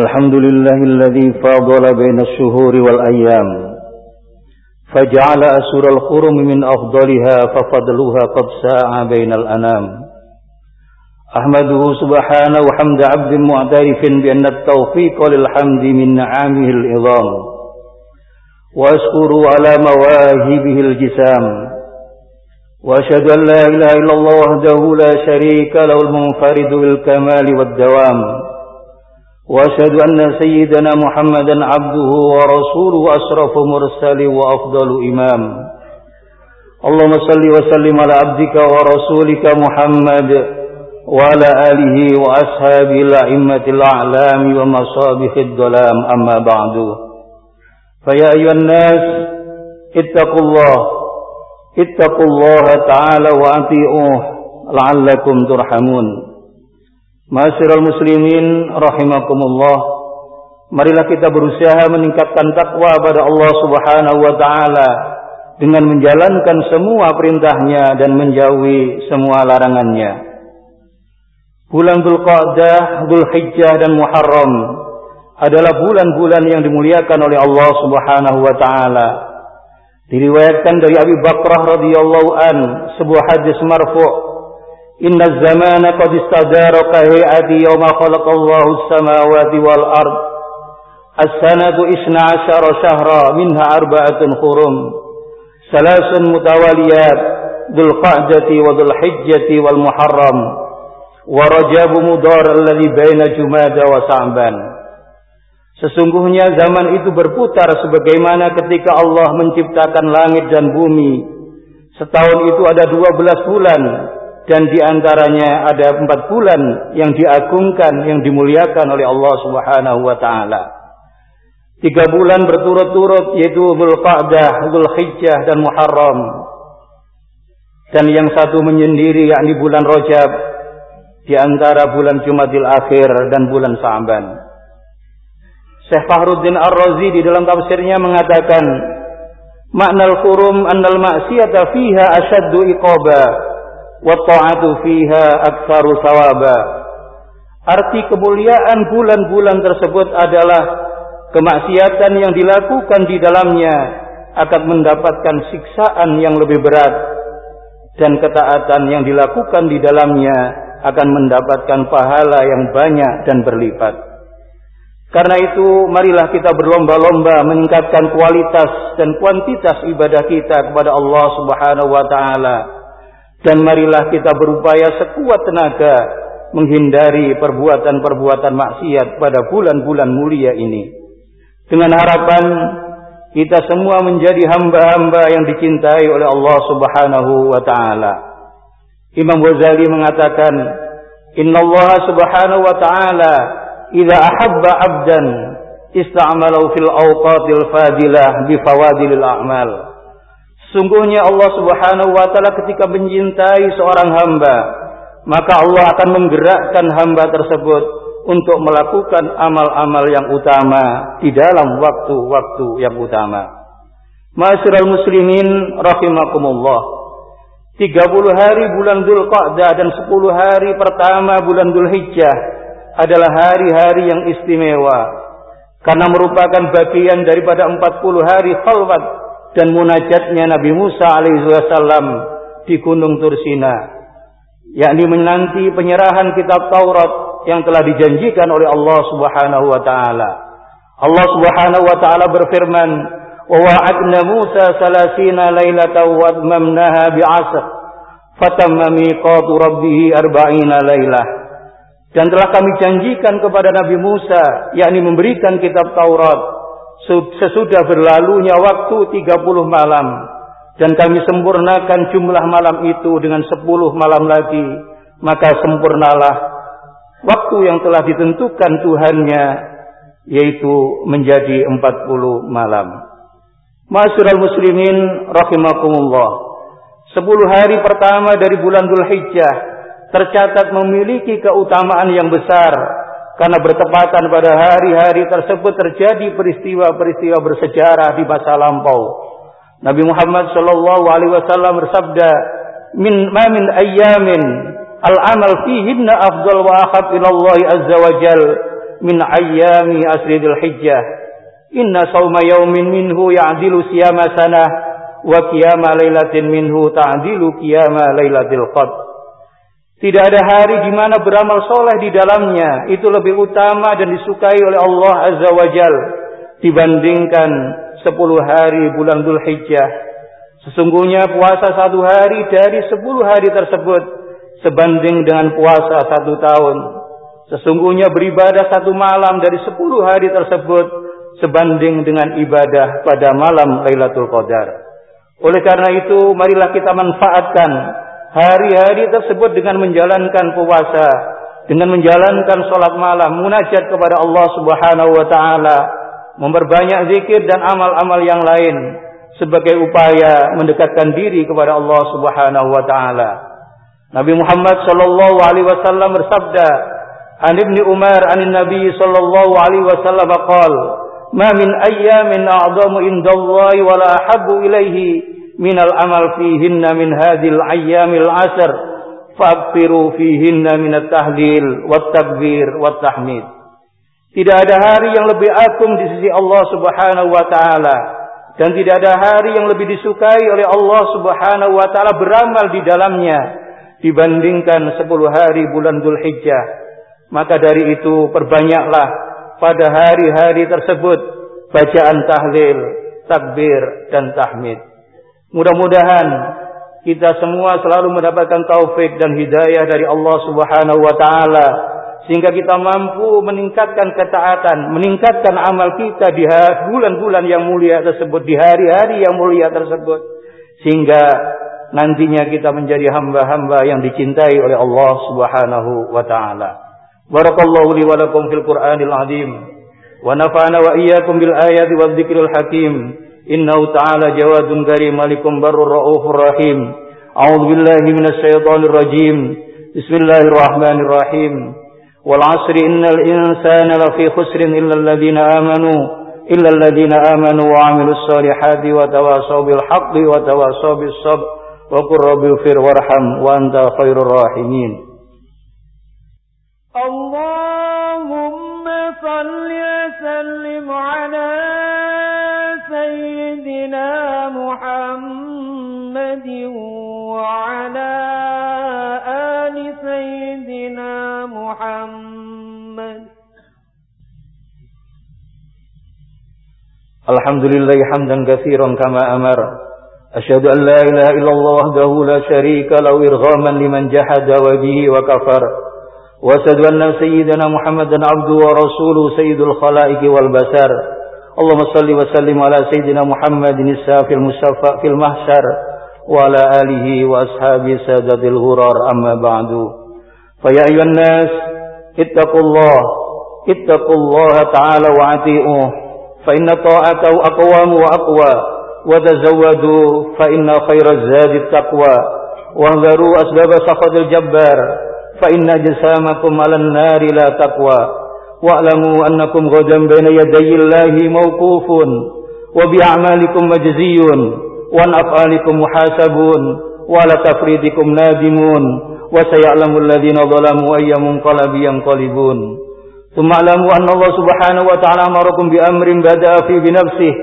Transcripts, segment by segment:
الحمد لله الذي فاضل بين الشهور والأيام فجعل أسور الخرم من أفضلها ففضلها قد ساع بين الأنام. أحمده سبحانه حمد عبد معترف بأن التوفيق للحمد من نعامه العظام وأشكر على مواهبه الجسام. وأشهد أن لا إله إلا الله وحده لا شريك له المنفرد بالكمال والدوام. وأشهد أن سيدنا محمدا عبده ورسوله أشرف مرسل وأفضل إمام. اللهم صل وسلم على عبدك ورسولك محمد وعلى آله وأصحابه الأئمة الأعلام ومصابيح الظلام. أما بعد فيا أيها الناس اتقوا الله اتقوا الله تعالى وأطيعوه لعلكم ترحمون. Masyarul muslimin rahimakumullah. Marilah kita berusaha meningkatkan takwa pada Allah subhanahu wa ta'ala Dengan menjalankan semua perintahnya dan menjauhi semua larangannya. Bulan Dhul Qa'dah, Dhul Hijjah dan Muharram Adalah bulan-bulan yang dimuliakan oleh Allah subhanahu wa ta'ala. Diriwayatkan dari Abi Bakrah radhiyallahu an sebuah hadis marfu' إن الزمان قد استدار كهيئة يوم خلق الله السماوات والأرض السنة إثنى عشر شهرا منها أربعة خرم ثلاث متواليات ذو القعدة وذو الحجة والمحرم ورجاب مدار الذي بين جماد وسعبان Sesungguhnya zaman itu berputar sebagaimana ketika Allah menciptakan langit dan bumi. Setahun itu ada dua belas bulan dan di antaranya ada empat bulan yang diagungkan, yang dimuliakan oleh Allah Subhanahu wa taala. Tiga bulan berturut-turut yaitu Dzulqa'dah, Dzulhijjah dan Muharram. Dan yang satu menyendiri yakni bulan Rajab di antara bulan Jumadil Akhir dan bulan Sa'ban. Syekh Fahruddin Ar-Razi di dalam tafsirnya mengatakan makna al-qurum annal ma'siyata fiha ashaddu iqaba wa fiha aktsaru. Arti kemuliaan bulan-bulan tersebut adalah kemaksiatan yang dilakukan di dalamnya akan mendapatkan siksaan yang lebih berat dan ketaatan yang dilakukan di dalamnya akan mendapatkan pahala yang banyak dan berlipat. Karena itu marilah kita berlomba-lomba meningkatkan kualitas dan kuantitas ibadah kita kepada Allah Subhanahu wa taala dan marilah kita berupaya sekuat tenaga menghindari perbuatan-perbuatan maksiat pada bulan-bulan mulia ini. Dengan harapan kita semua menjadi hamba-hamba yang dicintai oleh Allah Subhanahu wa taala. Imam Ghazali mengatakan, "Inna Subhanahu wa taala idza ahabba 'abdan ista'malahu fil awqatil fadilah bi fawadilil a'mal." Sungguhnya Allah Subhanahu wa taala ketika mencintai seorang hamba, maka Allah akan menggerakkan hamba tersebut untuk melakukan amal-amal yang utama di dalam waktu-waktu yang utama. Masyarul muslimin rahimakumullah. 30 hari bulan Dhul Qa'dah dan 10 hari pertama bulan Dhul Hijjah adalah hari-hari yang istimewa karena merupakan bagian daripada 40 hari khalwat dan munajatnya Nabi Musa alaihissalam di Gunung Tursina yakni menanti penyerahan kitab Taurat yang telah dijanjikan oleh Allah Subhanahu wa taala. Allah Subhanahu wa taala berfirman, "Wa wa'adna Musa salasina lailatan wa atmamnaha bi'asr, fatamma miqatu rabbih arba'ina lailah." Dan telah kami janjikan kepada Nabi Musa, yakni memberikan kitab Taurat sesudah berlalunya waktu 30 malam dan kami sempurnakan jumlah malam itu dengan 10 malam lagi maka sempurnalah waktu yang telah ditentukan Tuhannya yaitu menjadi 40 malam. Masyurul muslimin rahimakumullah 10 hari pertama dari bulan Dhul Hijjah tercatat memiliki keutamaan yang besar karena bertepatan pada hari-hari tersebut terjadi peristiwa-peristiwa bersejarah di masa lampau. Nabi Muhammad sallallahu alaihi wasallam bersabda, "Min ma min al-amal fihinna afdal wa akhab ila Allah azza wa jal min ayyami asri dzul hijjah inna sawma yawmin minhu ya'dilu siyama sanah wa qiyama lailatin minhu ta'dilu qiyama lailatul qadr tidak ada hari di mana beramal soleh di dalamnya itu lebih utama dan disukai oleh Allah Azza wa Jal dibandingkan sepuluh hari bulan Dhul Hijjah. Sesungguhnya puasa satu hari dari sepuluh hari tersebut sebanding dengan puasa satu tahun. Sesungguhnya beribadah satu malam dari sepuluh hari tersebut sebanding dengan ibadah pada malam Lailatul Qadar. Oleh karena itu, marilah kita manfaatkan hari-hari tersebut dengan menjalankan puasa, dengan menjalankan sholat malam, munajat kepada Allah Subhanahu wa taala, memperbanyak zikir dan amal-amal yang lain sebagai upaya mendekatkan diri kepada Allah Subhanahu wa taala. Nabi Muhammad sallallahu alaihi wasallam bersabda, "An Ibnu Umar an Nabi sallallahu alaihi wasallam qala, "Ma min ayyamin a'zamu indallahi wa la ahabbu ilaihi minal amal fihinna min hadhil ayyamil asr fa'firu fihinna minat tahlil wat takbir tahmid tidak ada hari yang lebih agung di sisi Allah Subhanahu wa taala dan tidak ada hari yang lebih disukai oleh Allah Subhanahu wa taala beramal di dalamnya dibandingkan 10 hari bulan Dzulhijjah. Maka dari itu perbanyaklah pada hari-hari tersebut bacaan tahlil takbir dan tahmid Mudah-mudahan kita semua selalu mendapatkan taufik dan hidayah dari Allah Subhanahu wa taala sehingga kita mampu meningkatkan ketaatan, meningkatkan amal kita di bulan-bulan yang mulia tersebut, di hari-hari yang mulia tersebut sehingga nantinya kita menjadi hamba-hamba yang dicintai oleh Allah Subhanahu wa taala. Barakallahu li wa lakum fil Qur'anil azim wa nafa'ana wa iyyakum bil ayati wadh-dhikril hakim. إنه تعالى جواد كريم ملك بر رؤوف رحيم. أعوذ بالله من الشيطان الرجيم. بسم الله الرحمن الرحيم. والعصر إن الإنسان لفي خسر إلا الذين آمنوا إلا الذين آمنوا وعملوا الصالحات وتواصوا بالحق وتواصوا بالصبر. وقل رب اغفر وارحم وأنت خير الراحمين. اللهم صل وسلم على سيدنا محمد وعلى آل سيدنا محمد. الحمد لله حمدا كثيرا كما أمر. أشهد أن لا إله إلا الله وحده لا شريك له إرغاما لمن جحد وبه وكفر. وأشهد أن سيدنا محمدا عبده ورسوله سيد الخلائق والبشر. اللهم صل وسلم على سيدنا محمد السافي المصطفى في المحشر وعلى آله وأصحابه سادة الغرار. أما بعد فيا أيها الناس اتقوا الله اتقوا الله تعالى وعتيئوه فإن طاعته أقوام وأقوى وتزودوا فإن خير الزاد التقوى. واهذروا أسباب سخط الجبار فإن جسامكم على النار لا تقوى. واعلموا أنكم غدا بين يدي الله موقوف وبأعمالكم مجزي وعن أفعالكم محاسبون وعلى تفريدكم نادمون وسيعلم الذين ظلموا أي منقلب ينقلبون ثم اعلموا أن الله سبحانه وتعالى أمركم بأمر بدأ فيه بنفسه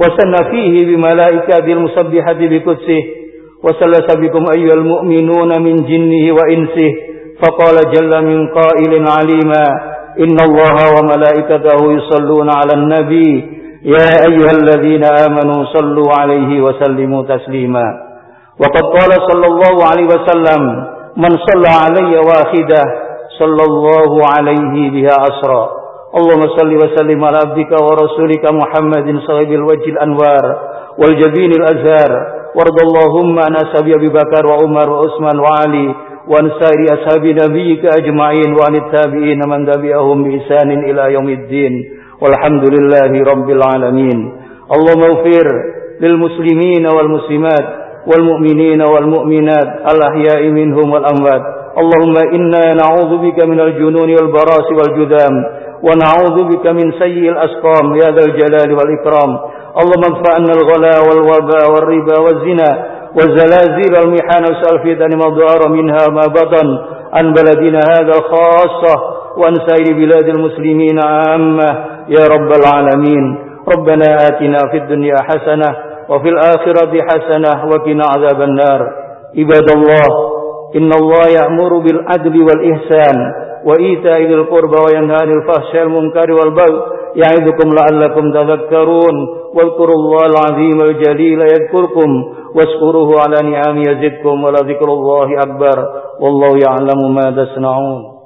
وسن فيه بملائكته المسبحة بقدسه وسلس بكم أيها المؤمنون من جنه وإنسه فقال جل من قائل عليما إن الله وملائكته يصلون على النبي. يا أيها الذين آمنوا صلوا عليه وسلموا تسليما. وقد قال صلى الله عليه وسلم من صلى علي واحدة صلى الله عليه بها أسرى. اللهم صل وسلم على عبدك ورسولك محمد صاحب الوجه الأنوار والجبين الأزهار. وارض اللهم عن أصحاب أبي بكر وعمر وعثمان وعلي وعن سائر أصحاب نبيك أجمعين وعن التابعين من تبعهم بإحسان إلى يوم الدين والحمد لله رب العالمين. اللهم اغفر للمسلمين والمسلمات والمؤمنين والمؤمنات الأحياء منهم والأموات. اللهم إنا نعوذ بك من الجنون والبراس والجذام ونعوذ بك من سيء الأسقام يا ذا الجلال والإكرام. اللهم ادفع عنا الغلا والوباء والربا والزنا والزلازل والمحان والسأل في ذنب ظهر منها ما بطن عن بلدنا هذا خاصة وعن سائر بلاد المسلمين عامة. يا رب العالمين. ربنا آتنا في الدنيا حسنة وفي الآخرة حسنة وقنا عذاب النار. عباد الله إن الله يأمر بالعدل والإحسان وإيتاء ذي القربى وينهى عن الفحشاء المنكر والبغي يعظكم لعلكم تذكرون. واذكروا الله العظيم الجليل يذكركم. واشكروه على نعم يزدكم ولذكر الله أكبر والله يعلم ما تصنعون